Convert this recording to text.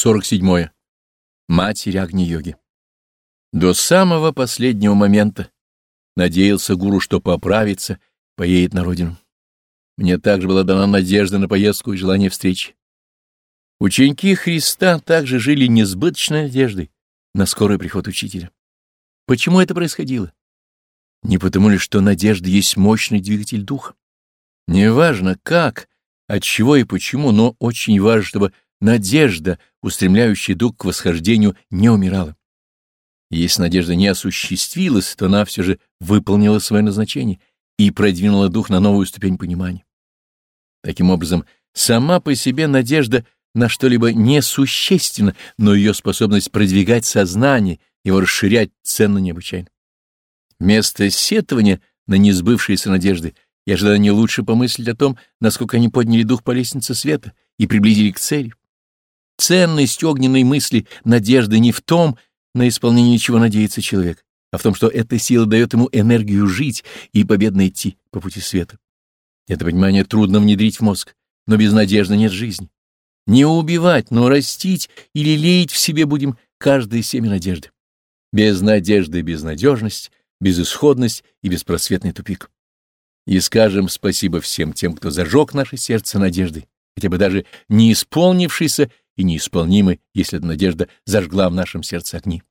47. Матерь Агни-йоги. До самого последнего момента надеялся гуру, что поправится, поедет на родину. Мне также была дана надежда на поездку и желание встречи. Ученики Христа также жили несбыточной надеждой на скорый приход Учителя. Почему это происходило? Не потому ли, что надежда есть мощный двигатель духа? Неважно как, от чего и почему, но очень важно, чтобы надежда, устремляющая дух к восхождению, не умирала. если надежда не осуществилась, то она все же выполнила свое назначение и продвинула дух на новую ступень понимания. Таким образом, сама по себе надежда на что-либо несущественна, но ее способность продвигать сознание, его расширять ценно необычайно. Вместо сетования на несбывшиеся надежды я ожидаю не лучше помыслить о том, насколько они подняли дух по лестнице света и приблизили к цели. Ценность огненной мысли, надежды не в том, на исполнение чего надеется человек, а в том, что эта сила дает ему энергию жить и победно идти по пути света. Это понимание трудно внедрить в мозг, но без надежды нет жизни. Не убивать, но растить или леять в себе будем каждое семя надежды. Без надежды безнадежность, безысходность и беспросветный тупик. И скажем спасибо всем тем, кто зажег наше сердце надеждой, хотя бы даже не исполнившейся и неисполнимы, если эта надежда зажгла в нашем сердце огни.